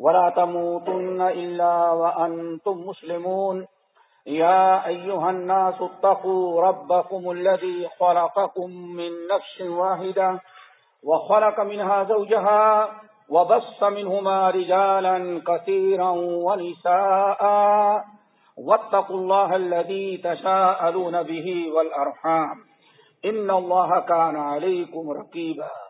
ولا تموتن إلا وأنتم مسلمون. يا أيها الناس اتقوا ربكم الذي خلقكم من نفس واحدة وخلق منها زوجها وبص منهما رجالا كثيرا ونساء. واتقوا الله الذي تشاءلون به والأرحام. إن الله كان عليكم رقيبا.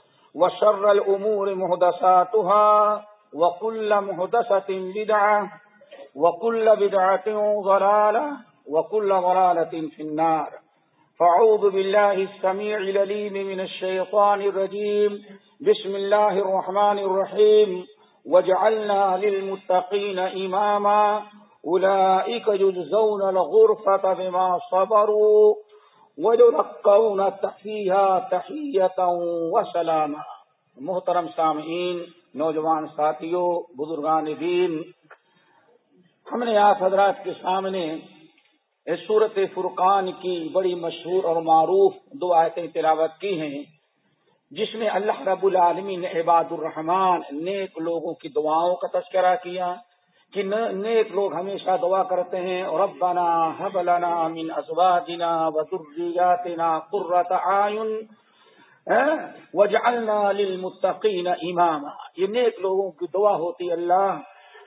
وشر الأمور مهدساتها وكل مهدسة بدعة وكل بدعة ضلالة وكل ضلالة في النار. فعوذ بالله السميع لليم من الشيطان الرجيم. بسم الله الرحمن الرحيم. وجعلنا للمتقين إماما. أولئك يجزون الغرفة بما صبروا ويلقون تحيها تحية وسلاما۔ محترم سامعین، نوجوان ساتھیوں بزرگان دین، ہم نے آپ حضرات کے سامنے صورت فرقان کی بڑی مشہور اور معروف دو آیتیں تلاوت کی ہیں، جس میں اللہ رب العالمین نے عباد الرحمان نیک لوگوں کی دعاؤں کا تذکرہ کیا کہ نیک لوگ ہمیشہ دعا کرتے ہیں، ربنا حب لنا من ازواجنا و ذریاتنا قرۃ اعین وجعلنا للمتقین اماما۔ یہ نیک لوگوں کی دعا ہوتی اللہ۔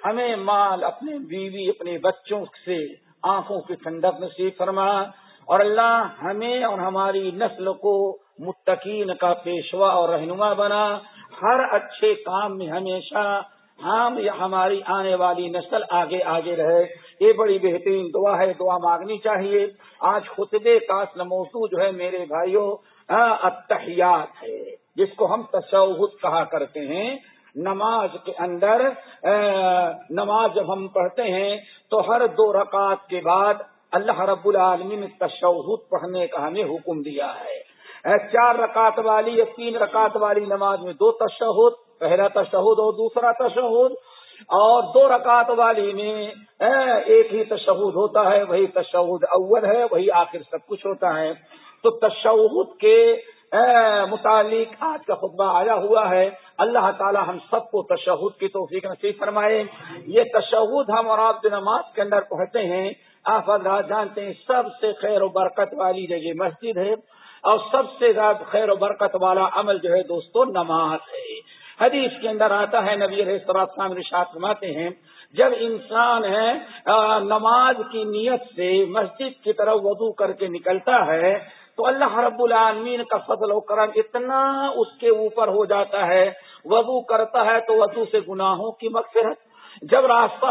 ہمیں مال، اپنے بیوی، اپنے بچوں سے آنکھوں کی ٹھنڈک نصیب فرما۔ اور اللہ ہمیں اور ہماری نسل کو متقین کا پیشوا اور رہنما بنا۔ ہر اچھے کام میں ہمیشہ ہم یا ہماری آنے والی نسل آگے آگے رہے۔ یہ بڑی بہترین دعا ہے، دعا مانگنی چاہیے۔ آج خطبے کا موضوع جو ہے میرے بھائیوں اتحیات ہے، جس کو ہم تصوت کہا کرتے ہیں۔ نماز کے اندر نماز جب ہم پڑھتے ہیں تو ہر دو رکعت کے بعد اللہ رب العالمین نے تشہد پڑھنے کا ہمیں حکم دیا ہے۔ چار رکعت والی یا تین رکعت والی نماز میں دو تشہد پہلا تشہد اور دوسرا تشہد اور دو رکعت والی میں ایک ہی تشہد ہوتا ہے، وہی تشہد اول ہے، وہی آخر سب کچھ ہوتا ہے۔ تو تشہد کے متعلق آج کا خطبہ آیا ہوا ہے۔ اللہ تعالی ہم سب کو تشہد کی توفیق نصیب فرمائے۔ یہ تشہد ہم اور آپ نماز کے اندر پہنچتے ہیں۔ آپ حضرات جانتے ہیں، سب سے خیر و برکت والی جگہ مسجد ہے اور سب سے زیادہ خیر و برکت والا عمل جو ہے دوستو، نماز ہے۔ حدیث کے اندر آتا ہے، نبی علیہ السلام رشاط فرماتے ہیں، جب انسان ہے نماز کی نیت سے مسجد کی طرف وضو کر کے نکلتا ہے، تو اللہ رب العالمین کا فضل و کرم اتنا اس کے اوپر ہو جاتا ہے، وضو کرتا ہے تو وضو سے گناہوں کی مغفرت۔ جب راستہ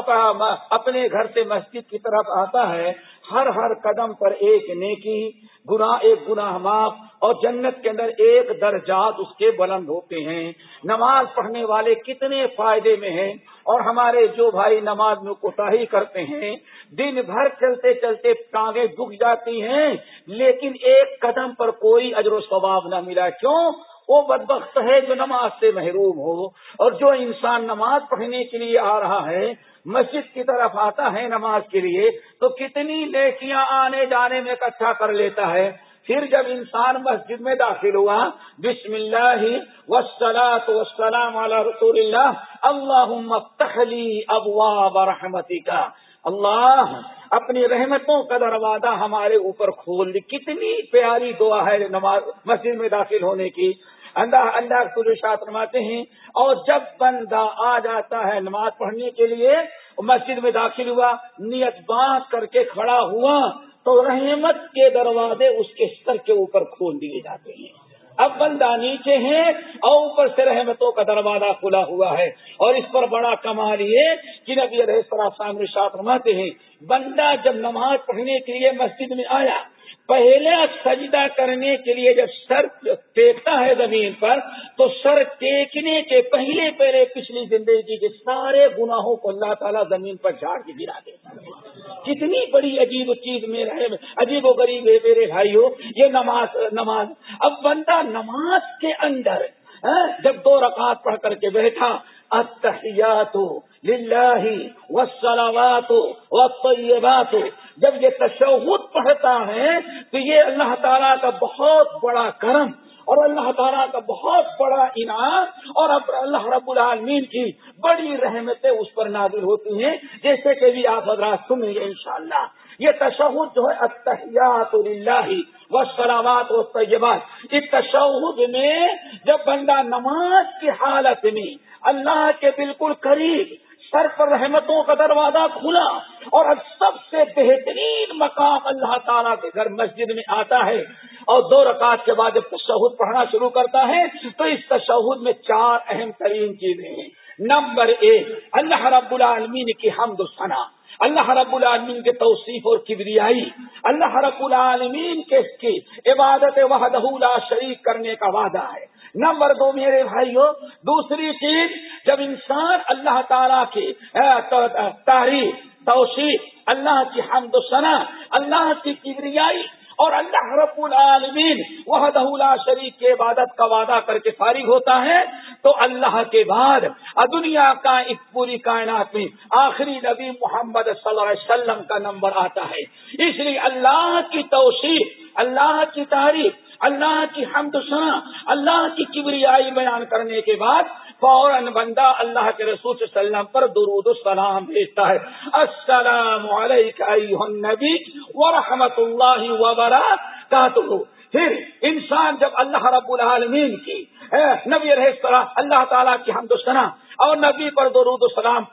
اپنے گھر سے مسجد کی طرف آتا ہے ہر ہر قدم پر ایک نیکی، گناہ، ایک گناہ معاف اور جنت کے اندر ایک درجات اس کے بلند ہوتے ہیں۔ نماز پڑھنے والے کتنے فائدے میں ہیں اور ہمارے جو بھائی نماز میں کوتا کرتے ہیں، دن بھر چلتے چلتے ٹانگیں دکھ جاتی ہیں، لیکن ایک قدم پر کوئی اجر و ثواب نہ ملا۔ کیوں؟ وہ بدبخت ہے جو نماز سے محروم ہو اور جو انسان نماز پڑھنے کے لیے آ رہا ہے مسجد کی طرف آتا ہے نماز کے لیے، تو کتنی نیکیاں آنے جانے میں اکٹھا کر لیتا ہے۔ پھر جب انسان مسجد میں داخل ہوا، بسم اللہ وسلاۃ وسلام علی رسول اللہ اللہ تخلی ابواب رحمتی کا اللہ، اپنی رحمتوں کا دروازہ ہمارے اوپر کھول دی۔ کتنی پیاری دعا ہے نماز، مسجد میں داخل ہونے کی۔ اللہ اللہ کو شاط رماتے ہیں، اور جب بندہ آ جاتا ہے نماز پڑھنے کے لیے، مسجد میں داخل ہوا، نیت باندھ کر کے کھڑا ہوا، تو رحمت کے دروازے اس کے سر کے اوپر کھول دیے جاتے ہیں۔ اب بندہ نیچے ہیں اور اوپر سے رحمتوں کا دروازہ کھلا ہوا ہے۔ اور اس پر بڑا کمال یہ کہ نبی علیہ السلام شاط رماتے ہیں، بندہ جب نماز پڑھنے کے لیے مسجد میں آیا پہلے سجدہ کرنے کے لیے جب سر ٹیکتا ہے زمین پر، تو سر ٹیکنے کے پہلے پہلے پچھلی زندگی کے سارے گناہوں کو اللہ تعالیٰ زمین پر جھاڑ کے گرا دیتا کتنی بڑی عجیب چیز میرا ہے عجیب و غریب ہے میرے بھائی ہو یہ نماز نماز۔ اب بندہ نماز کے اندر ہاں، جب دو رکعت پڑھ کر کے بیٹھا التحیات للہ والصلوات والطیبات جب یہ تشہد پڑھتا ہے تو یہ اللہ تعالیٰ کا بہت بڑا کرم اور اللہ تعالیٰ کا بہت بڑا انعام اور اللہ رب العالمین کی بڑی رحمتیں اس پر نازل ہوتی ہیں۔ جیسے کہ بھی آپ حضرات سنیں گے انشاءاللہ۔ یہ تشہد جو ہے اتحیات اللہ و سلامات و طیبات اس تشہد میں جب بندہ نماز کی حالت میں اللہ کے بالکل قریب سر پر رحمتوں کا دروازہ کھلا اور اب سب سے بہترین مقام اللہ تعالیٰ کے گھر مسجد میں آتا ہے اور دو رکعت کے بعد جب تشہد پڑھنا شروع کرتا ہے تو اس تشہد میں چار اہم ترین چیزیں ہیں۔ نمبر ایک، اللہ رب العالمین کی حمد و ثنا اللہ رب العالمین کے توصیف اور کبریائی، اللہ رب العالمین کے عبادت وحدہ لا شریک کرنے کا وعدہ ہے۔ نمبر دو میرے بھائیوں، دوسری چیز، جب انسان اللہ تعالیٰ کی تاریخ توشیف اللہ کی حمد و ثنا، اللہ کی کبریائی اور اللہ رب العالمین وہ شریف کے عبادت کا وعدہ کر کے فارغ ہوتا ہے، تو اللہ کے بعد دنیا کا اس پوری کائنات میں آخری نبی محمد صلی اللہ علیہ وسلم کا نمبر آتا ہے۔ اس لیے اللہ کی توشیف اللہ کی تعریف، اللہ کی حمد سنا اللہ کی کبریائی بیان کرنے کے بعد فوراً بندہ اللہ کے رسول صلی اللہ علیہ وسلم پر درود السلام بھیجتا ہے۔ السلام علیکم نبی و رحمت اللہ وبرکاتہ۔ پھر انسان جب اللہ رب العالمین کی نبی رہے اللہ تعالیٰ کی حمد سنا اور نبی پر درود السلام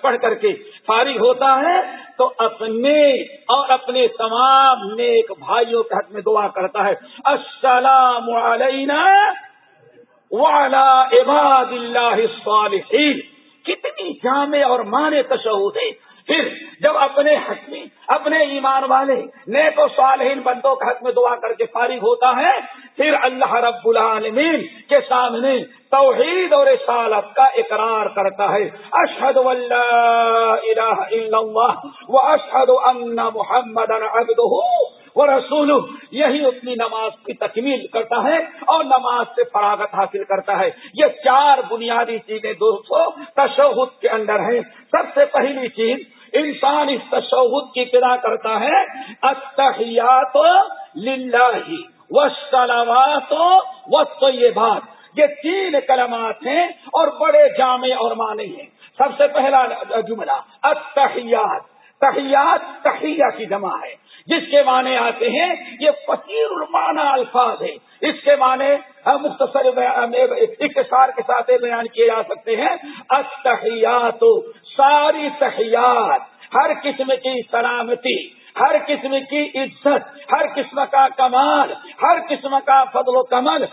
پڑھ کر کے فارغ ہوتا ہے، تو اپنے اور اپنے تمام نیک بھائیوں کے حق میں دعا کرتا ہے۔ السلام علینا وعلا عباد اللہ الصالحین کتنی جامع اور مانے تشہد ہے. پھر جب اپنے حق میں، اپنے ایمان والے نیک و صالحین بندوں کے حق میں دعا کر کے فارغ ہوتا ہے، پھر اللہ رب العالمین کے سامنے توحید اور رسالت کا اقرار کرتا ہے. اشد اللہ و اشد ان محمد وہ رسول یہی اپنی نماز کی تکمیل کرتا ہے اور نماز سے فراغت حاصل کرتا ہے۔ یہ چار بنیادی چیزیں دوستوں تشہد کے اندر ہیں۔ سب سے پہلی چیز، انسان اس تشہد کی ابتدا کرتا ہے اتحیات للہ وسلامات و یہ بات یہ تین کلمات ہیں اور بڑے جامع اور معنی ہیں۔ سب سے پہلا جملہ اتحیات تحیات، تحیہ کی جمع ہے۔ جس کے معنی آتے ہیں، یہ فقیر المانا الفاظ ہے اس کے معنی مختصر اختصار کے ساتھ بیان کیے جا سکتے ہیں۔ اتحیات ساری تحیات، ہر قسم کی سلامتی، ہر قسم کی عزت، ہر قسم کا کمال، ہر قسم کا فضل و کمل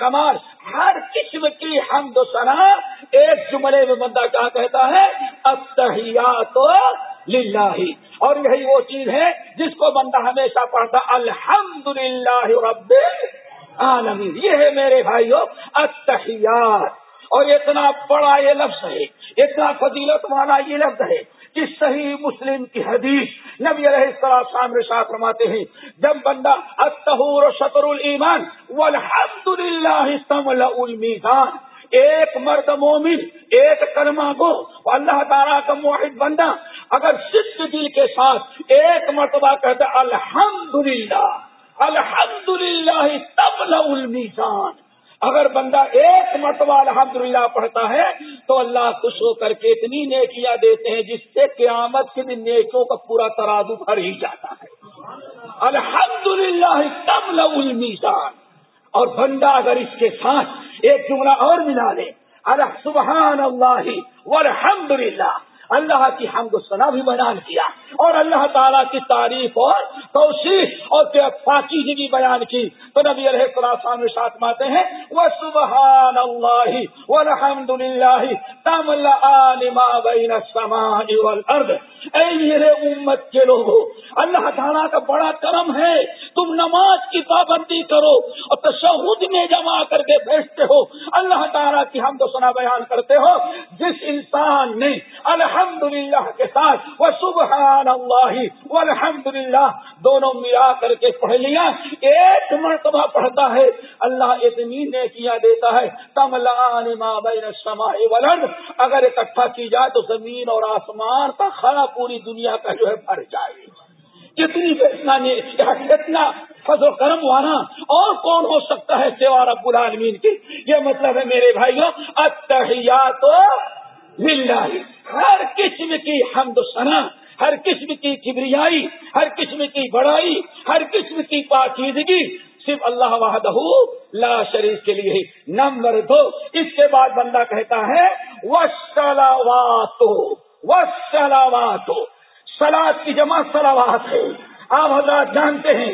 کمال، ہر قسم کی حمد و ثنا۔ ایک جملے میں بندہ کیا کہتا ہے؟ اتحیات للہ۔ اور یہی وہ چیز ہے جس کو بندہ ہمیشہ پڑھتا الحمد للہ رب عالمین یہ ہے میرے بھائیو اتحیات اور اتنا بڑا یہ لفظ ہے، اتنا فضیلت والا یہ لفظ ہے کہ صحیح مسلم کی حدیث نبی علیہ السلام سامنے شاہ فرماتے ہیں، جب بندہ اتہور شطر المان والحمد للہ المیزان۔ ایک مرد مومن، ایک کلمہ گو، اللہ تعالیٰ کا موحد بندہ، اگر صرف دل کے ساتھ ایک مرتبہ کہتا الحمد للہ الحمد للہ تب المیزان۔ اگر بندہ ایک مرتبہ الحمد للہ پڑھتا ہے، تو اللہ خوش ہو کر کے اتنی نیکیاں دیتے ہیں، جس سے قیامت کے دن نیکیوں کا پورا ترازو بھر ہی جاتا ہے۔ الحمد للہ تب المیزان۔ اور بندہ اگر اس کے ساتھ ایک جملہ اور ملا لے الح سبحان اللہ والحمد للہ اللہ کی حمد و سنا بھی بیان کیا اور اللہ تعالیٰ کی تعریف اور توشیح اور پاکی بھی بیان کی۔ تو نبی علیہ السلام میں ساتھ ماتے ہیں وہ سبحان اللہ الحمد للہ تم بین السماء والارض. اے میرے امت کے لوگوں اللہ تعالیٰ کا بڑا کرم ہے تم نماز کی پابندی کرو اور تشہد میں جمع کر کے بیٹھتے ہو۔ اللہ تعالیٰ کی ہم تو سنا بیان کرتے ہو۔ جس انسان نے الحمد کے ساتھ وہ سبحان اللہ وہ الحمد دونوں ملا کر کے پڑھ لیا، ایک مرتبہ پڑھتا ہے۔ اللہ اتنی نیکیاں دیتا ہے تم بین سمائے ولن اگر اکٹھا کی جائے تو زمین اور آسمان کا خرا پوری دنیا کا جو ہے بھر جائے۔ کتنی اتنا اتنا فضل کرم والا؟ اور کون ہو سکتا ہے سیوا رب العالمین کی یہ مطلب ہے میرے بھائیوں اتحیات ہر قسم کی حمد و سنا ہر قسم کی کبریائی، ہر قسم کی بڑائی، ہر قسم کی پاکیزگی۔ صرف اللہ وحدہ لا شریف کے لیے نمبر دو، اس کے بعد بندہ کہتا ہے وہ سلاواتو سلاد کی جمع سلاوات ہے۔ آپ حضرات جانتے ہیں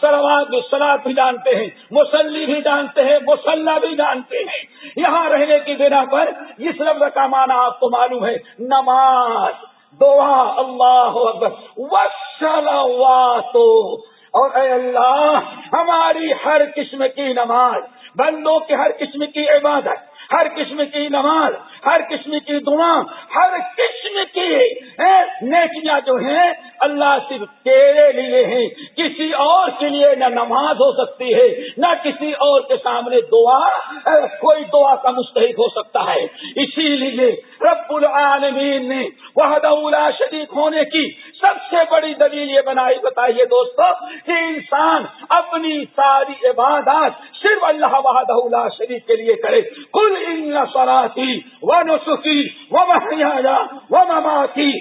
سلوات سلاد بھی جانتے ہیں، مسلی بھی جانتے ہیں مسلح بھی جانتے ہیں۔ یہاں رہنے کی بنا پر اس لفظ کا معنی آپ کو معلوم ہے، نماز، دعا، اللہ وسلوات اور اے اللہ، ہماری ہر قسم کی نماز، بندوں کی ہر قسم کی عبادت ہر قسم کی نماز، ہر قسم کی دعا، ہر قسم کی نیکیاں جو ہیں، اللہ صرف تیرے لیے ہیں۔ کے لیے نہ نماز ہو سکتی ہے، نہ کسی اور کے سامنے دعا کوئی دعا کا مستحق ہو سکتا ہے۔ اسی لیے رب العالمین نے وہ شریک ہونے کی سب سے بڑی دلیل یہ بنائی۔ بتائیے دوستو کہ انسان اپنی ساری عبادات صرف اللہ وحدہ شریف کے لیے کرے۔ کل ان سراتی و نسخی و محیا و مماتی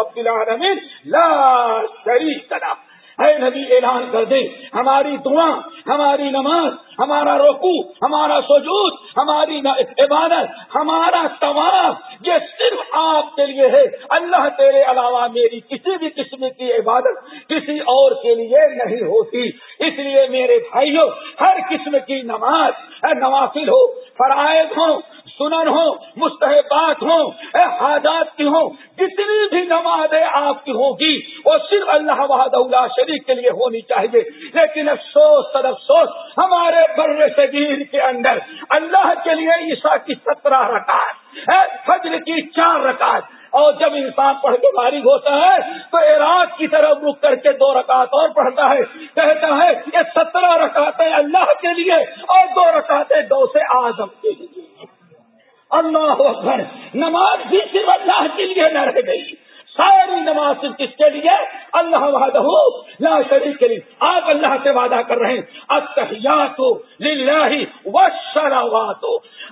رب العالمین لا شریک له اے نبی اعلان کر دے، ہماری دعا، ہماری نماز، ہمارا روکو ہمارا سجود، ہماری عبادت، ہمارا طواف، یہ صرف آپ کے لیے ہے۔ اللہ تیرے علاوہ میری کسی بھی قسم کی عبادت کسی اور کے لیے نہیں ہوتی۔ اس لیے میرے بھائیوں، ہر قسم کی نماز نوافل ہو، فرائض ہو سنن ہو مستحبات ہوں حاجات کی ہوں، جتنی بھی نمازیں آپ کی ہوگی، وہ صرف اللہ وحد اللہ شریف کے لیے ہونی چاہیے۔ لیکن افسوس سر افسوس، ہمارے بر صغیر کے اندر اللہ کے لیے عیسا کی سترہ رکعت فجر کی چار رکعت۔ اور جب انسان پڑھ کے فارغ ہوتا ہے، تو عراق کی طرف رک کر کے دو رکعت اور پڑھتا ہے۔ کہتا ہے، یہ سترہ رکعتیں اللہ کے لیے اور دو رکعتیں دو سے آزم کے لیے۔ اللہ اکبر، نماز بھی صرف اللہ کے لیے نہ رہ گئی۔ ساری نماز صرف کس کے لیے؟ اللہ وحدہ، لا شریف کے لیے۔ آپ اللہ سے وعدہ کر رہے ہیں۔ اتحیات و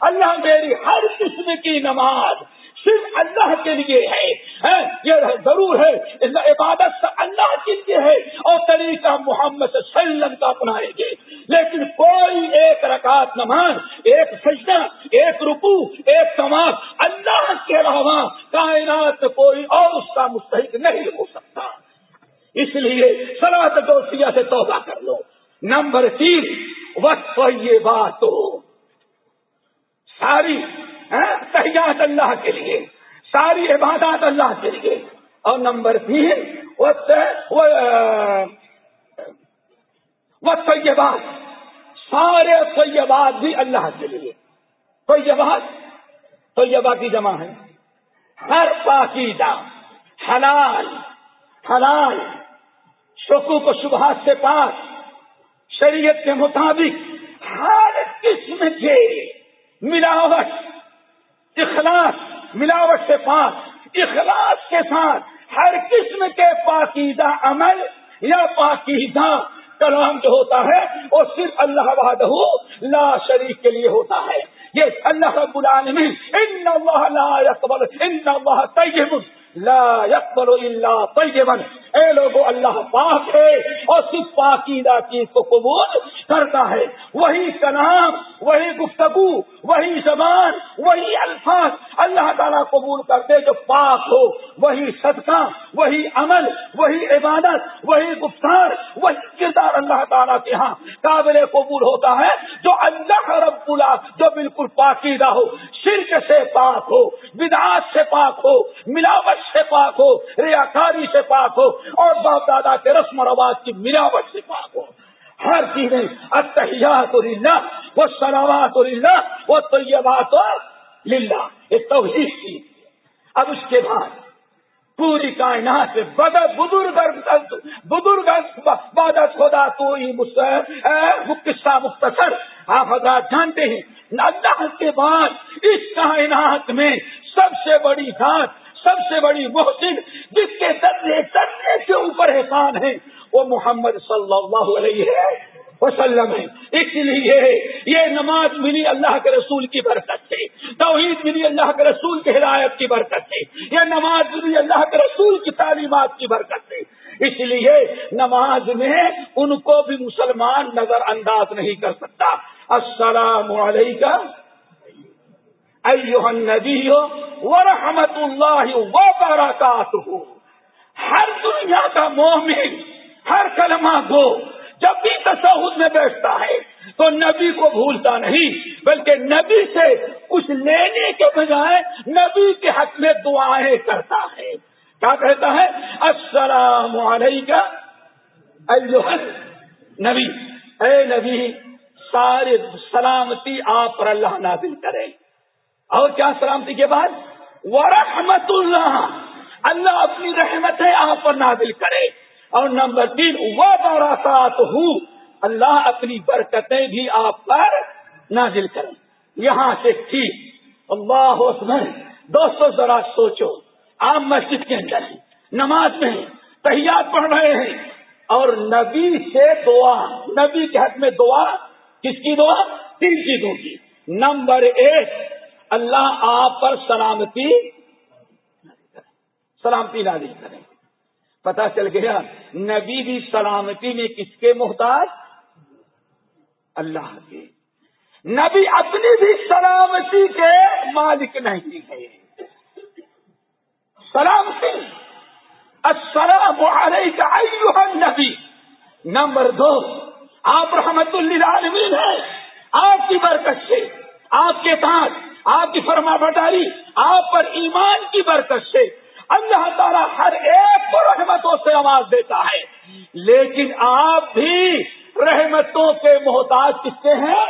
اللہ میری ہر قسم کی نماز صرف اللہ کے لیے ہے یہ ضرور ہے عبادت اللہ کے لیے ہے اور طریقہ محمد صلی اللہ علیہ وسلم کا اپنائیں گے لیکن کوئی ایک رکعت نماز، ایک سجدہ، ایک رکو ایک سماج اللہ کے علاوہ کائنات کوئی اور اس کا مستحق نہیں ہو سکتا۔ اس لیے سلاد دوستیا سے توبہ کر لو۔ نمبر تین وقت یہ بات ہو ساری تحیات اللہ کے لیے، ساری عبادات اللہ کے لیے۔ اور نمبر تین وہ طیبات سارے طیبات بھی اللہ کے لیے۔ طیبات طیبہ کی جمع ہے ہر پاکیزہ، حلال حلال شکو کو شبہات سے پاس شریعت کے مطابق ہر قسم کے ملاوٹ اخلاص، ملاوٹ سے پاک، اخلاص کے ساتھ ہر قسم کے پاکیزہ عمل یا پاکیزہ کلام جو ہوتا ہے، وہ صرف اللہ وحدہ لا شریف کے لیے ہوتا ہے۔ یہ اللہ رب العالمین، ان اللہ لا يقبل ان اللہ طیب۔ لا يقبل الا طیبا اے لوگو، اللہ پاک ہے اور صرف پاکیدہ چیز کو قبول کرتا ہے. وہی کلام، وہی گفتگو، وہی زبان، وہی الفاظ اللہ تعالیٰ قبول کرتے جو پاک ہو. وہی صدقہ، وہی عمل، وہی عبادت، وہی گفتار، وہی کردار اللہ تعالیٰ کے ہاں قابل قبول ہوتا ہے جو اللہ رب اللہ جو بالکل پاکیدہ ہو، شرک سے پاک ہو، بدعات سے پاک ہو، ملاوٹ سے پاک ہو، ریاکاری سے پاک ہو اور باپ دادا کے رسم و رواج کی ملاوٹ سے پاک ہو۔ ہر چیزیں اتحیات اور وہ سلامات اور اللہ وہ طیبات اور للہ۔ یہ توحید کی۔ اب اس کے بعد پوری کائنات سے بزرگ بزرگ بادت خدا تو ہی قصہ مختصر آپ حضرات جانتے ہیں۔ اللہ کے بعد اس کائنات میں سب سے بڑی ذات، سب سے بڑی محسن، جس کے درجے درجے کے اوپر احسان ہے، وہ محمد صلی اللہ علیہ وسلم ہے۔ اس لیے یہ نماز ملی اللہ کے رسول کی برکت سے۔ توحید ملی اللہ کے رسول کی ہدایت کی برکت سے۔ یہ نماز ملی اللہ کے رسول کی تعلیمات کی برکت سے۔ اس لیے نماز میں ان کو بھی مسلمان نظر انداز نہیں کر سکتا۔ السلام علیکم النبی ورحمت اللہ وبرکاتہ۔ ہر دنیا کا مومن، ہر کلمہ گو جب بھی تصوت میں بیٹھتا ہے تو نبی کو بھولتا نہیں، بلکہ نبی سے کچھ لینے کے بجائے نبی کے حق میں دعائیں کرتا ہے۔ کیا کہتا ہے؟ السلام علیکم نبی، اے نبی سارے سلامتی آپ پر اللہ نازل کرے۔ اور کیا سلامتی کے بعد؟ ورحمت اللہ اللہ اپنی رحمت ہے آپ پر نازل کرے۔ اور نمبر تین وہ باراسات ہوں اللہ اپنی برکتیں بھی آپ پر نازل کریں۔ یہاں سے ٹھیک اللہ عثمن دوستوں ذرا سوچو، آپ مسجد کے اندر ہیں، نماز میں ہیں، تحیات پڑھ رہے ہیں، اور نبی سے دعا، نبی کے حق میں دعا، کس کی دعا؟ تین چیزوں کی۔ نمبر ایک، اللہ آپ پر سلامتی سلامتی نازل کریں۔ پتا چل گیا نبی بھی سلامتی میں کس کے محتاج؟ اللہ کے۔ نبی اپنی بھی سلامتی کے مالک نہیں ہے۔ سلامتی۔ السلام علیکہ نبی نمبر دو، آپ رحمت اللہ ہیں۔ آپ کی برکت سے، آپ کے پاس، آپ کی فرما بٹاری آپ پر ایمان کی برکت سے۔ اللہ تعالیٰ ہر ایک کو رحمتوں سے آواز دیتا ہے۔ لیکن آپ بھی رحمتوں کے محتاج کس سے ہیں؟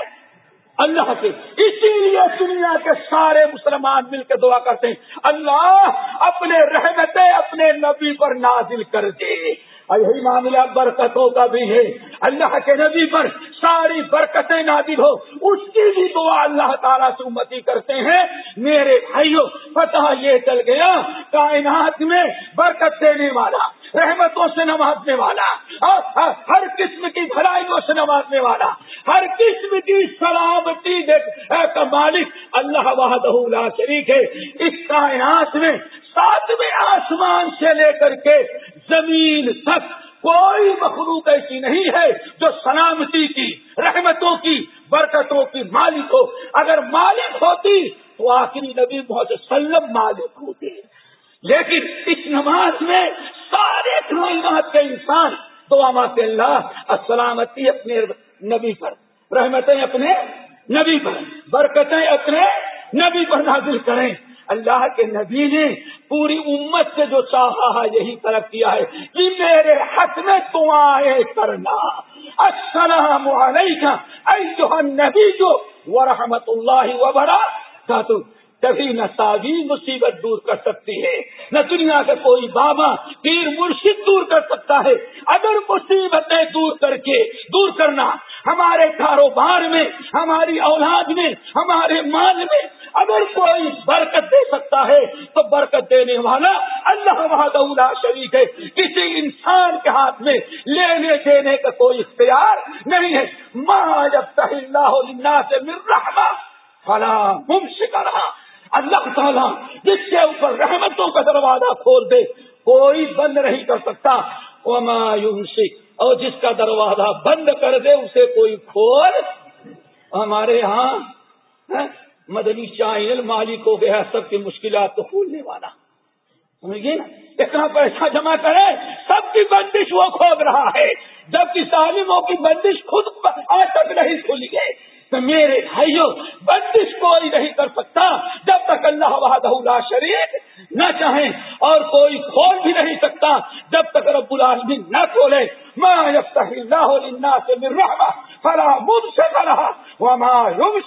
اللہ کے۔ اسی لیے دنیا کے سارے مسلمان مل کے دعا کرتے ہیں، اللہ اپنے رحمتیں اپنے نبی پر نازل کر دے۔ اور یہی معاملہ برکتوں کا بھی ہے۔ اللہ کے نبی پر ساری برکتیں نازل ہو۔ اس کی بھی دعا اللہ تعالیٰ سے امتی کرتے ہیں۔ میرے بھائیوں پتہ یہ چل گیا، کائنات میں برکت دینے والا، رحمتوں سے نوازنے والا ہر قسم کی بھلائیوں سے نوازنے والا، ہر قسم کی سلامتی کا مالک، اللہ لا شریک ہے۔ اس کائنات میں ساتویں آسمان سے لے کر کے زمین تک کوئی مخلوق ایسی نہیں ہے جو سلامتی کی، رحمتوں کی، برکتوں کی مالک ہو۔ اگر مالک ہوتی تو آخری نبی محمد سلم مالک ہوتے۔ لیکن اس نماز میں سارے کائنات کے انسان تو ماتے اللہ السلامتی اپنے نبی پر، رحمتیں اپنے نبی پر، برکتیں اپنے نبی پر نازل کریں۔ اللہ کے نبی نے پوری امت سے جو چاہا ہے یہی طرف کیا ہے کہ میرے حق میں دعائیں کرنا۔ السلام علیکم نبی جو وہ رحمت اللہ وبرا کبھی نہ تعویذ مصیبت دور کر سکتی ہے، نہ دنیا کا کوئی بابا پیر مرشد دور کر سکتا ہے۔ اگر مصیبتیں دور کر کے دور کرنا ہمارے کاروبار میں، ہماری اولاد میں، ہمارے مال میں اگر کوئی برکت دے سکتا ہے، تو برکت دینے والا اللہ وحدہ شریف ہے۔ کسی انسان کے ہاتھ میں لینے دینے کا کوئی اختیار نہیں ہے۔ ماں جب اللہ سے مل رہا فلاں ممشک رہا اللہ تعالیٰ جس کے اوپر رحمتوں کا دروازہ کھول دے، کوئی بند نہیں کر سکتا۔ وہ مایوسک اور جس کا دروازہ بند کر دے، اسے کوئی کھول۔ ہمارے ہاں, ہاں، مدنی چینل مالک ہو گیا، سب کی مشکلات کو کھولنے والا۔ سمجھیے نا؟ اتنا پیسہ جمع کرے، سب کی بندش وہ کھود رہا ہے۔ جبکہ تعلیموں کی بندش خود آج تک نہیں کھلی ہے۔ تو میرے بھائیوں بندش کوئی نہیں کر سکتا جب تک اللہ وحدہ شریف نہ چاہیں اور کوئی کھول بھی نہیں سکتا جب تک رب العالمین نہ کھولے۔ ماں اللہ سے مر رہا فلا مجھ سے رہا وہ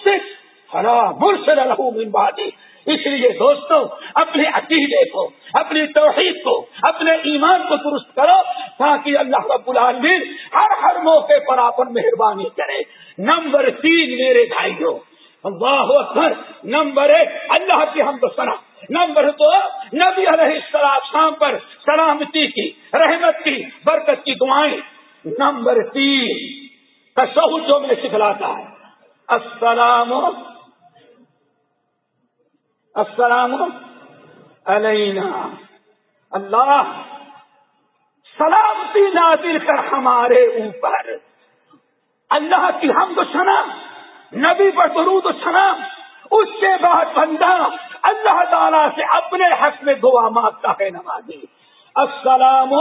سے فلا مجھ سے رہو من بادی اس لیے دوستوں اپنے عقیدے کو، اپنی توحید کو، اپنے ایمان کو درست کرو تاکہ اللہ رب العالمین ہر ہر موقع پر آپ مہربانی کرے۔ نمبر تین میرے بھائیوں، اللہ اکبر، نمبر ایک، اللہ کی ہم تو سنا نمبر دو، نبی علیہ السلام شام پر سلامتی کی، رحمت کی، برکت کی دعائیں۔ نمبر تین کا جو میں سکھلاتا ہے۔ السلام السلام علینا. اللہ، سلامتی نازل کر ہمارے اوپر. اللہ کی ہم تو سنا نبی پر درود سنا اس کے بعد بندہ اللہ تعالیٰ سے اپنے حق میں دعا مانگتا ہے نمازی. السلام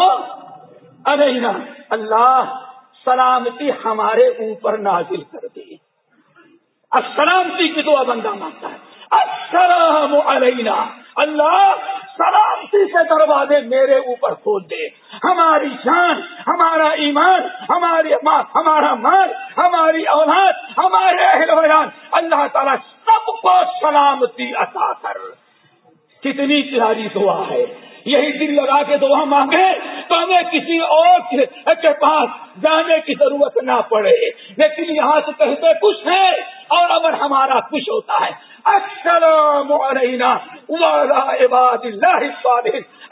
علینا. اللہ، سلامتی ہمارے اوپر نازل کر دی السلامتی کی دعا بندہ مانگتا ہے. السلام علینا. اللہ سلامتی سے دروازے میرے اوپر کھول دے. ہماری جان ہمارا ایمان، ہماری ہمارا مال، ہماری اولاد، ہمارے اہل ویان اللہ تعالیٰ سب کو سلامتی عطا کر. کتنی پیاری دعا ہے. یہی دل لگا کے دعا مانگے تو ہمیں کسی اور کے پاس جانے کی ضرورت نہ پڑے. لیکن یہاں سے کہتے کچھ ہے اور اگر ہمارا خوش ہوتا ہے. السلام علینا عباد اللہ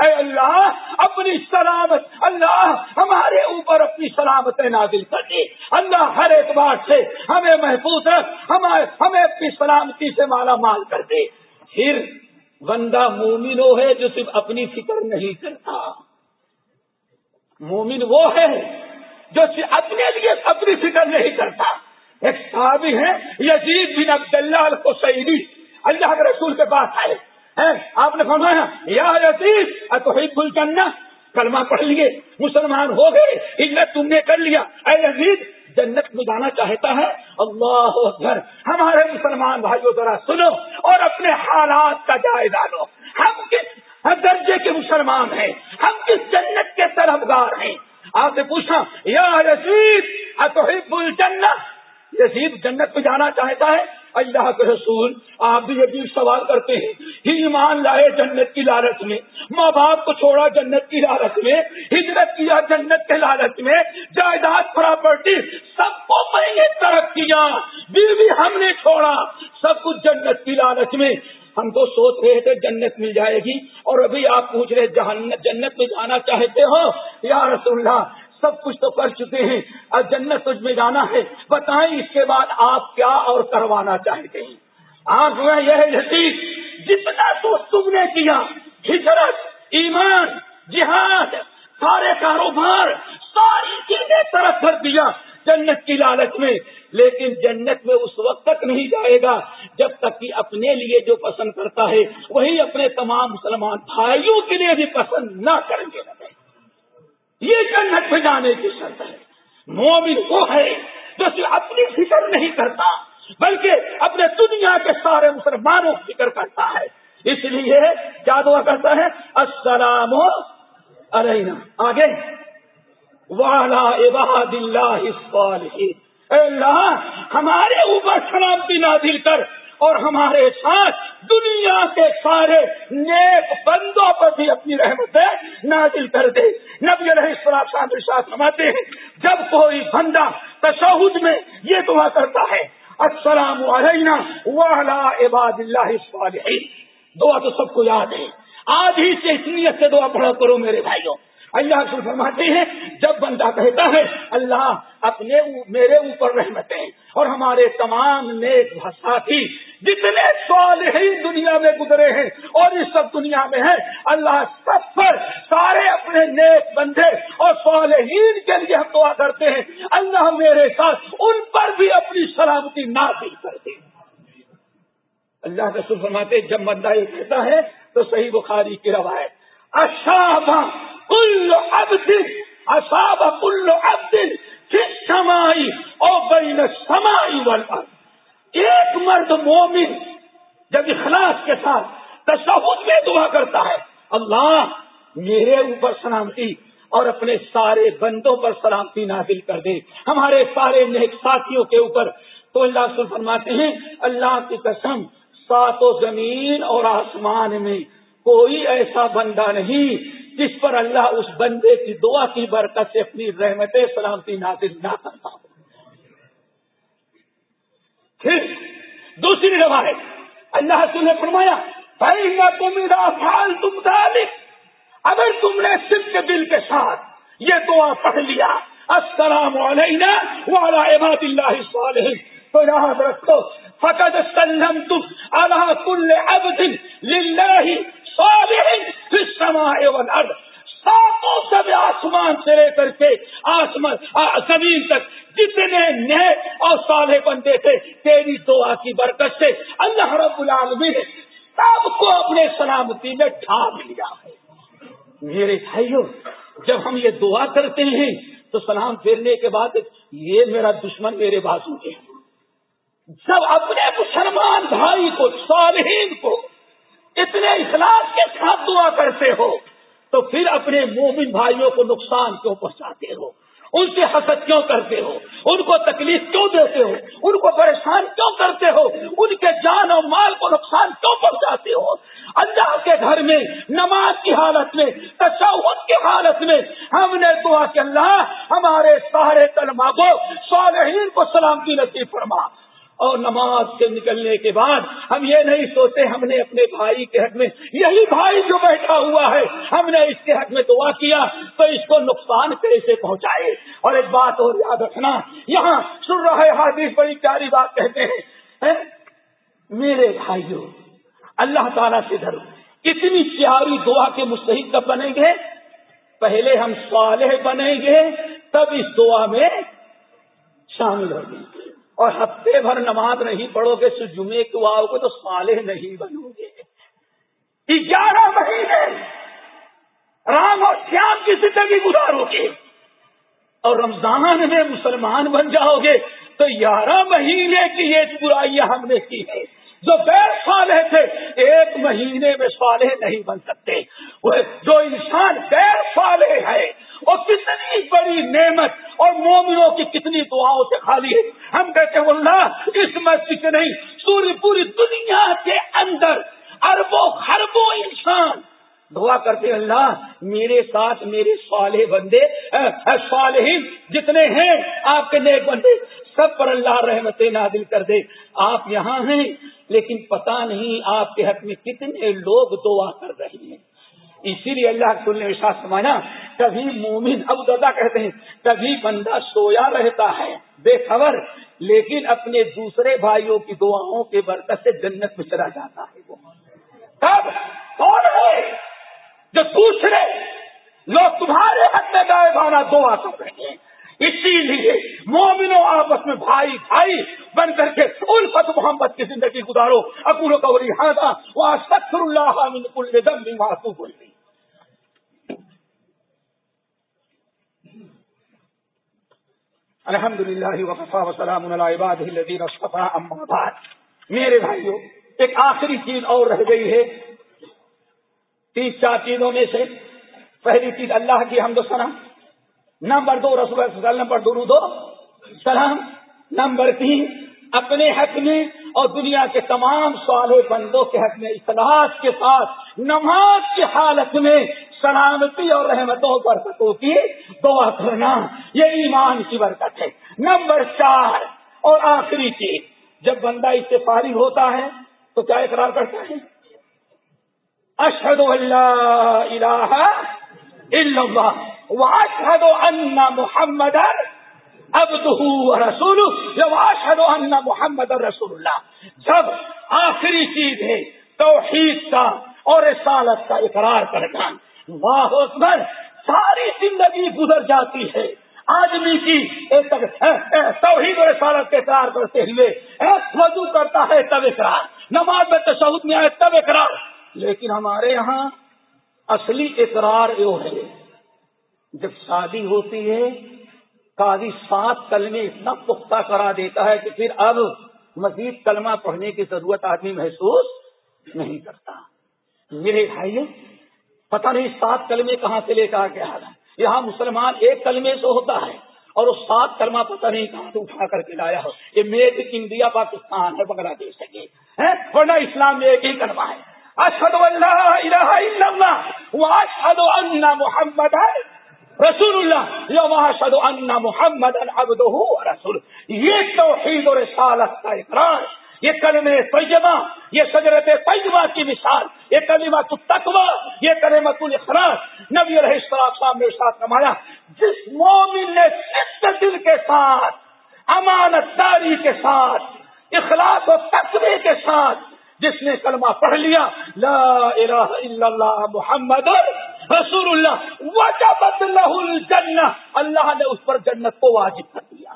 اے اللہ، اپنی سلامت، اللہ ہمارے اوپر اپنی سلامت نازل کر دے اللہ ہر اعتبار سے ہمیں محفوظ ہمیں اپنی سلامتی سے مالا مال کر دے پھر بندہ مومن وہ ہے جو صرف اپنی فکر نہیں کرتا۔ مومن وہ ہے جو صرف اپنے لیے اپنی فکر نہیں کرتا۔ ایک صحابی ہے یزید بن عبد اللہ سعیدی اللہ کے رسول کے پاس آئے۔ آپ نے فرمایا، یا یزید تو بھول کرنا کلمہ پڑھ لیے، مسلمان ہو گئے ہجرت تم نے کر لیا۔ اے یزید، جنت میں جانا چاہتا ہے؟ اللہ اکبر، ہمارے مسلمان بھائیوں ذرا سنو اور اپنے حالات کا جائزہ لو۔ ہم کس درجے کے مسلمان ہیں؟ ہم کس جنت کے طرفگار ہیں؟ آپ نے پوچھا، یا یزید، اتحب الجنت یزید جنت میں جانا چاہتا ہے۔ اللہ کے رسول، آپ بھی یہ سوال کرتے ہیں۔ ہی ایمان لائے جنت کی لالچ میں۔ ماں باپ کو چھوڑا جنت کی لالچ میں۔ ہجرت کیا جنت کے لالچ میں۔ جائیداد پراپرٹی سب کو میں نے ترک کیا۔ بیوی ہم نے چھوڑا۔ سب کچھ جنت کی لالچ میں۔ ہم تو سوچ رہے تھے جنت مل جائے گی۔ اور ابھی آپ پوچھ رہے جنت میں جانا چاہتے ہو؟ یا رسول اللہ سب کچھ تو کر چکے ہیں۔ اور جنت تجھ میں جانا ہے۔ بتائیں اس کے بعد آپ کیا اور کروانا چاہتے ہیں۔ آپ میں یہ یقین جتنا تو تم نے کیا۔ ہجرت، ایمان، جہاد، سارے کاروبار، ساری چیزیں طرف کر دیا جنت کی لالچ میں۔ لیکن جنت میں اس وقت تک نہیں جائے گا۔ جب تک کہ اپنے لیے جو پسند کرتا ہے، وہی اپنے تمام مسلمان بھائیوں کے لیے بھی پسند نہ کریں گے۔ یہ جنت پہ جانے کی شرط ہے۔ مومن وہ ہے جو صرف اپنی فکر نہیں کرتا، بلکہ اپنے دنیا کے سارے مسلمانوں کی فکر کرتا ہے۔ اس لیے کیا دعا کرتا ہے، السلام علینا۔ آگے۔ والا عباد اللہ اللہ، ہمارے اوپر سلامتی نازل کر۔ اور ہمارے ساتھ دنیا کے سارے نیک بندوں پر بھی اپنی رحمت نازل کر دے نبی علیہ السلام ساتھ فرماتے ہیں، جب کوئی بندہ تشہد میں یہ دعا کرتا ہے، السلام علینا وعلا عباد اللہ الصالحین۔ دعا تو سب کو یاد ہے۔ آج ہی سے اس نیت سے دعا پڑھا کرو میرے بھائیوں۔ اللہ سے فرماتے ہیں، جب بندہ کہتا ہے، اللہ اپنے میرے اوپر رحمتیں اور ہمارے تمام نیک ساتھی جتنے سوال ہی دنیا میں گزرے ہیں اور اس سب دنیا میں ہیں، اللہ سب پر سارے اپنے نیک بندے اور صالحین کے لیے ہم دعا کرتے ہیں، اللہ میرے ساتھ ان پر بھی اپنی سلامتی نازل کر دے۔ اللہ کا فرماتے جب بندہ یہ کہتا ہے تو صحیح بخاری کی روایت اشابا اشاب کل عبد پھر سمائی اور بین سمائی والارض۔ ایک مرد مومن جب اخلاص کے ساتھ تصوت میں دعا کرتا ہے، اللہ میرے اوپر سلامتی اور اپنے سارے بندوں پر سلامتی نازل کر دے۔ ہمارے سارے نیک ساتھیوں کے اوپر۔ تو اللہ سے فرماتے ہیں، اللہ کی قسم سات و زمین اور آسمان میں کوئی ایسا بندہ نہیں جس پر اللہ اس بندے کی دعا کی برکت سے اپنی رحمت سلامتی نازل نہ کرتا ہو۔ پھر دوسری روایت، اللہ نے فرمایا بھائی نہ تم فال تم ڈالک اگر تم نے صرف دل کے ساتھ یہ دعا پڑھ لیا، السلام علیکم والا عباد اللہ صالح تو یاد رکھو، فقد سلم تم اللہ کل عبد للہ صالح۔ فی السماء والارض ساتوں سب آسمان سے لے کر کے آسمان زمین تک جتنے نئے اور صالح بندے تھے، تیری دعا کی برکت سے اللہ رب العالمین نے سب کو اپنے سلامتی میں ڈھانپ لیا ہے۔ میرے بھائیوں، جب ہم یہ دعا کرتے ہیں تو سلام پھیرنے کے بعد یہ میرا دشمن میرے بازو کے جب اپنے مسلمان بھائی کو، صالحین کو اتنے اخلاص کے ساتھ دعا کرتے ہو، تو پھر اپنے مومن بھائیوں کو نقصان کیوں پہنچاتے ہو؟ ان سے حسد کیوں کرتے ہو؟ ان کو تکلیف کیوں دیتے ہو؟ ان کو پریشان کیوں کرتے ہو؟ ان کے جان اور مال کو نقصان کیوں پہنچاتے ہو؟ اللہ کے گھر میں، نماز کی حالت میں تصاوت کی حالت میں ہم نے دعا کہ اللہ ہمارے سارے تلما کو، صالحین کو سلامتی نصیب فرما۔ اور نماز سے نکلنے کے بعد ہم یہ نہیں سوچتے ہم نے اپنے بھائی کے حق میں یہی بھائی جو بیٹھا ہوا ہے، ہم نے اس کے حق میں دعا کیا تو اس کو نقصان کیسے پہنچائے؟ اور ایک بات اور یاد رکھنا، یہاں سن رہے حادث بڑی پیاری بات کہتے ہیں میرے بھائیوں اللہ تعالیٰ سے ڈرو۔ اتنی پیاری دعا کے مستحق کب بنیں گے؟ پہلے ہم صالح بنیں گے، تب اس دعا میں شامل ہوں گے۔ اور ہفتے بھر نماز نہیں پڑھو گے جمعے کو آؤ گے؟ تو صالح نہیں بنو گے۔ گیارہ مہینے رام اور شیام کی زندگی گزارو گے۔ اور رمضان میں مسلمان بن جاؤ گے۔ تو گیارہ مہینے کی یہ برائیاں ہم نے کی ہے جو غیر صالح تھے، ایک مہینے میں صالح نہیں بن سکتے۔ جو انسان غیر صالح ہے وہ کتنی بڑی نعمت اور مومنوں کی کتنی دعاؤں سے خالی ہے۔ ہم کہتے ہیں اللہ اس مسجد سے نہیں۔ سوری، پوری دنیا کے اندر اربوں خربوں انسان۔ دعا کرتے اللہ، میرے ساتھ میرے صالح بندے صالح جتنے ہیں آپ کے نیک بندے، سب پر اللہ رحمت نادل کر دے۔ آپ یہاں ہیں، لیکن پتا نہیں آپ کے حق میں کتنے لوگ دعا کر رہے ہیں۔ اسی لیے اللہ کے نے ساتھ سمایا کبھی مومن اب دادا کہتے ہیں کبھی بندہ سویا رہتا ہے، بے خبر۔ لیکن اپنے دوسرے بھائیوں کی دعاؤں کے برکت سے جنت میں چلا جاتا ہے وہ۔ کب کون ہے جو دوسرے لوگ تمہارے حق میں گائے بانا دعا کر رہے ہیں؟ اسی لیے مومنو آپس میں بھائی بھائی بن کر کے الفت محمد کی زندگی گزارو۔ اکولوں کا وہ لہٰذا وہاں سکر اللہ کل دم بھی وہاں تو الحمد للہ وقفا وسلام بعد۔ میرے بھائیوں ایک آخری چیز اور رہ گئی ہے۔ تیس چار چیزوں میں سے پہلی چیز اللہ کی حمد و سلام۔ نمبر دو، رسول نمبر دو دو سلام۔ نمبر تین، اپنے حق میں اور دنیا کے تمام سوالے بندوں کے حق میں اخلاص کے ساتھ نماز کی حالت میں سلامتی اور رحمتوں برکتوں کی دعا کرنا یہ ایمان کی برکت ہے۔ نمبر چار اور آخری چیز، جب بندہ اس سے فارغ ہوتا ہے تو کیا اقرار کرتا ہے؟ اشد اللہ الہ الا اللہ اشد ان محمد اب تو رسول جب ان محمد رسول اللہ جب آخری چیز ہے توحید کا اور رسالت کا اقرار کرنا۔ واہ اکبر، ساری زندگی گزر جاتی ہے۔ آدمی کی توحید و رسالت کے اقرار کرتے ہوئے وضو کرتا ہے تب اقرار۔ نماز میں تشہد میں آئے تب اقرار۔ لیکن ہمارے یہاں اصلی اقرار یہ ہے، جب شادی ہوتی ہے، قاضی سات کلمے اتنا پختہ کرا دیتا ہے کہ پھر اب مزید کلمہ پڑھنے کی ضرورت آدمی محسوس نہیں کرتا۔ میرے بھائی پتہ نہیں سات کلمے کہاں سے لے کر کے آ رہا یہاں مسلمان ایک کلمے سے ہوتا ہے اور وہ سات کلمہ پتہ نہیں کہاں سے اٹھا کر کے لایا ہو۔ یہ میڈ انڈیا پاکستان ہے بنگلہ دیش کے ورنہ اسلام میں ایک ہی کلمہ ہے۔ اشد اللہ الہ الا اللہ ان محمد رسول اللہ یا واشهد ان محمد عبده ورسول یہ توحید اور رسالت کا اقرار یہ کلمہ طیبہ، یہ سجرت طیبہ کی مثال، یہ کلمہ تو تقوی، یہ کلمہ الاخلاص۔ نبی علیہ السلام صاحب نے ساتھ کمایا جس مومن نے دل کے ساتھ، امانت داری کے ساتھ، اخلاص و تقوی کے ساتھ جس نے کلمہ پڑھ لیا، لا الہ الا اللہ محمد رسول اللہ وجبت له الجنہ۔ اللہ نے اس پر جنت کو واجب کر دیا۔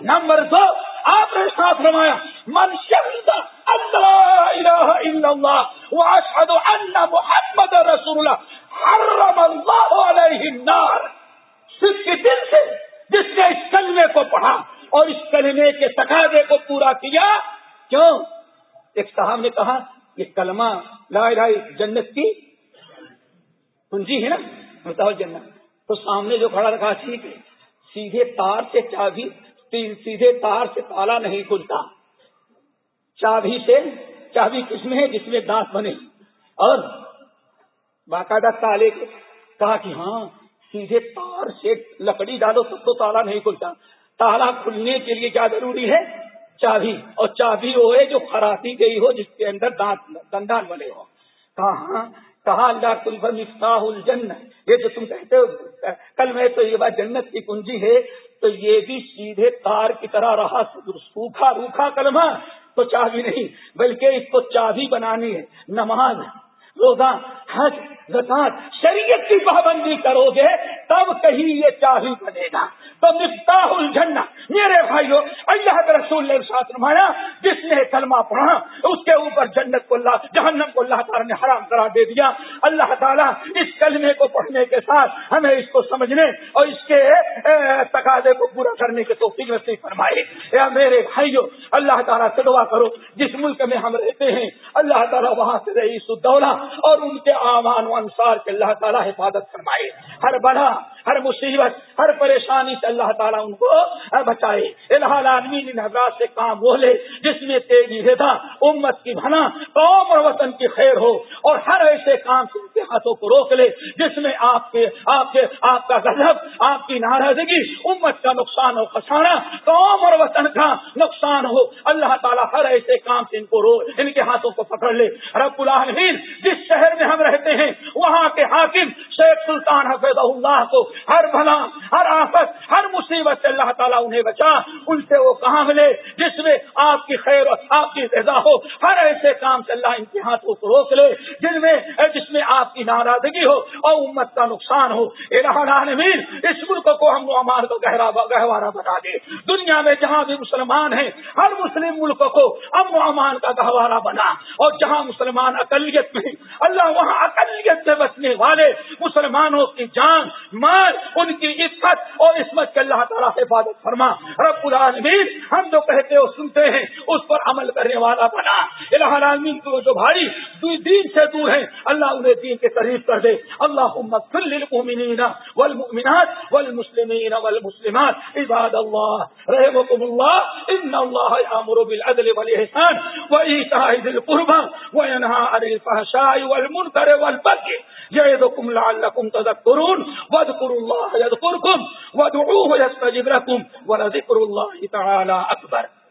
نمبر دو آپ نے ساتھ روایا من شہد اللہ الہ الا واشهد ان محمد رسول اللہ، حرم اللہ علیہ النار۔ صرف دل سے جس نے اس کلمے کو پڑھا اور اس کلمے کے تقاضے کو پورا کیا، کیوں؟ ایک صاحب نے کہا، یہ کلمہ لا الہ جنت کی کنجی ہے نا بتاؤ جنت تو سامنے جو کھڑا رکھا، ٹھیک ہے، سیدھے تار سے چابی سیدھے تار سے تالا نہیں کھلتا چابی سے چابی کس میں ہے؟ جس میں دانت بنے۔ اور باقاعدہ تالے کے کہا کہ ہاں سیدھے تار سے لکڑی ڈالو تب تو تالا نہیں کھلتا تالا کھلنے کے لیے کیا ضروری ہے؟ چابی اور چابی وہ ہے جو خراتی گئی ہو، جس کے اندر دانت، دندان بنے ہو کہا ہاں کہا اللہ کل مفتاح الجن یہ جو تم کہتے ہو، کل میں تو یہ بات جنت کی کنجی ہے۔ تو یہ بھی سیدھے تار کی طرح رہا سوکھا، روکھا کلمہ تو چابی نہیں، بلکہ اس کو چابی بنانی ہے، نماز روزہ، حج زکات شریعت کی پابندی کرو گے، تب کہیں یہ چابی بنے گا۔ تو مفتاح الجنہ، میرے بھائیو، اللہ کے رسول نے ساتھ نمایا جس نے کلمہ پڑھا، اس کے اوپر جنت کو اللہ، جہنم کو اللہ تعالیٰ نے حرام کرا دے دیا۔ اللہ تعالیٰ اس کلمے کو پڑھنے کے ساتھ ہمیں اس کو سمجھنے اور اس کے تقاضے کو پورا کرنے کے توفیق نصیب فرمائے۔ یا میرے بھائیو، اللہ تعالیٰ سے دعا کرو، جس ملک میں ہم رہتے ہیں، اللہ تعالیٰ وہاں سے رئیس الدولہ اور ان کے آمان و انصار کے اللہ تعالیٰ حفاظت فرمائے۔ ہر بڑا ہر مصیبت، ہر پریشانی سے اللہ تعالیٰ ان کو بچائے۔ العالمین حضرات سے کام بولے جس میں تیزی رہتا امت کی بھنا قوم اور وطن کی خیر ہو، اور ہر ایسے کام سے ان کے ہاتھوں کو روک لے جس میں آپ کے آپ کے، آپ کا غضب، آپ کی ناراضگی، امت کا نقصان ہو خسانہ قوم اور وطن کا نقصان ہو۔ اللہ تعالیٰ ہر ایسے کام سے ان کو رو، ان کے ہاتھوں کو پکڑ لے۔ رب العالمین جس شہر میں ہم رہتے ہیں، وہاں کے حاکم شیخ سلطان حفیظ اللہ کو ہر بھلا، ہر آفت، ہر مصیبت سے اللہ تعالیٰ انہیں بچا۔ ان سے وہ کہاں ملے؟ جس میں آپ کی خیر آپ کی رضا ہو۔ ہر ایسے کام سے اللہ ان کے ہاتھوں کو روک لے، جن میں، جس میں آپ کی ناراضگی ہو اور امت کا نقصان ہو۔ عالمین اس ملک کو ہم امان کو گہرا بنا دے دنیا میں جہاں بھی مسلمان ہیں، ہر مسلم ملک کو امن و امان کا گہوارہ بنا۔ اور جہاں مسلمان اقلیت میں اللہ وہاں اقلیت سے بچنے والے مسلمانوں کی جان، مال، ان کی عزت اور عصمت کے اللہ تعالیٰ حفاظت فرما۔ رب العالمین، ہم جو کہتے ہو سنتے ہیں، اس پر عمل کرنے والا بنا۔ الہ العالمین کو جو بھائی دین سے دور ہیں اللہ انہیں دین کے قریب کر دے۔ اللہ للمؤمنین والمؤمنات والمسلمین والمسلمات۔ عباد اللہ رحمكم اللہ۔ ان اللہ یامر بالعدل والاحسان۔ وایتاء ذی القربى وینهى عن الفحشاء۔ والمنکر والبغي یعظکم لعلکم تذکرون واذکروا اللہ یذکرکم وادعوه يستجب لكم، ولذكر الله تعالى أكبر.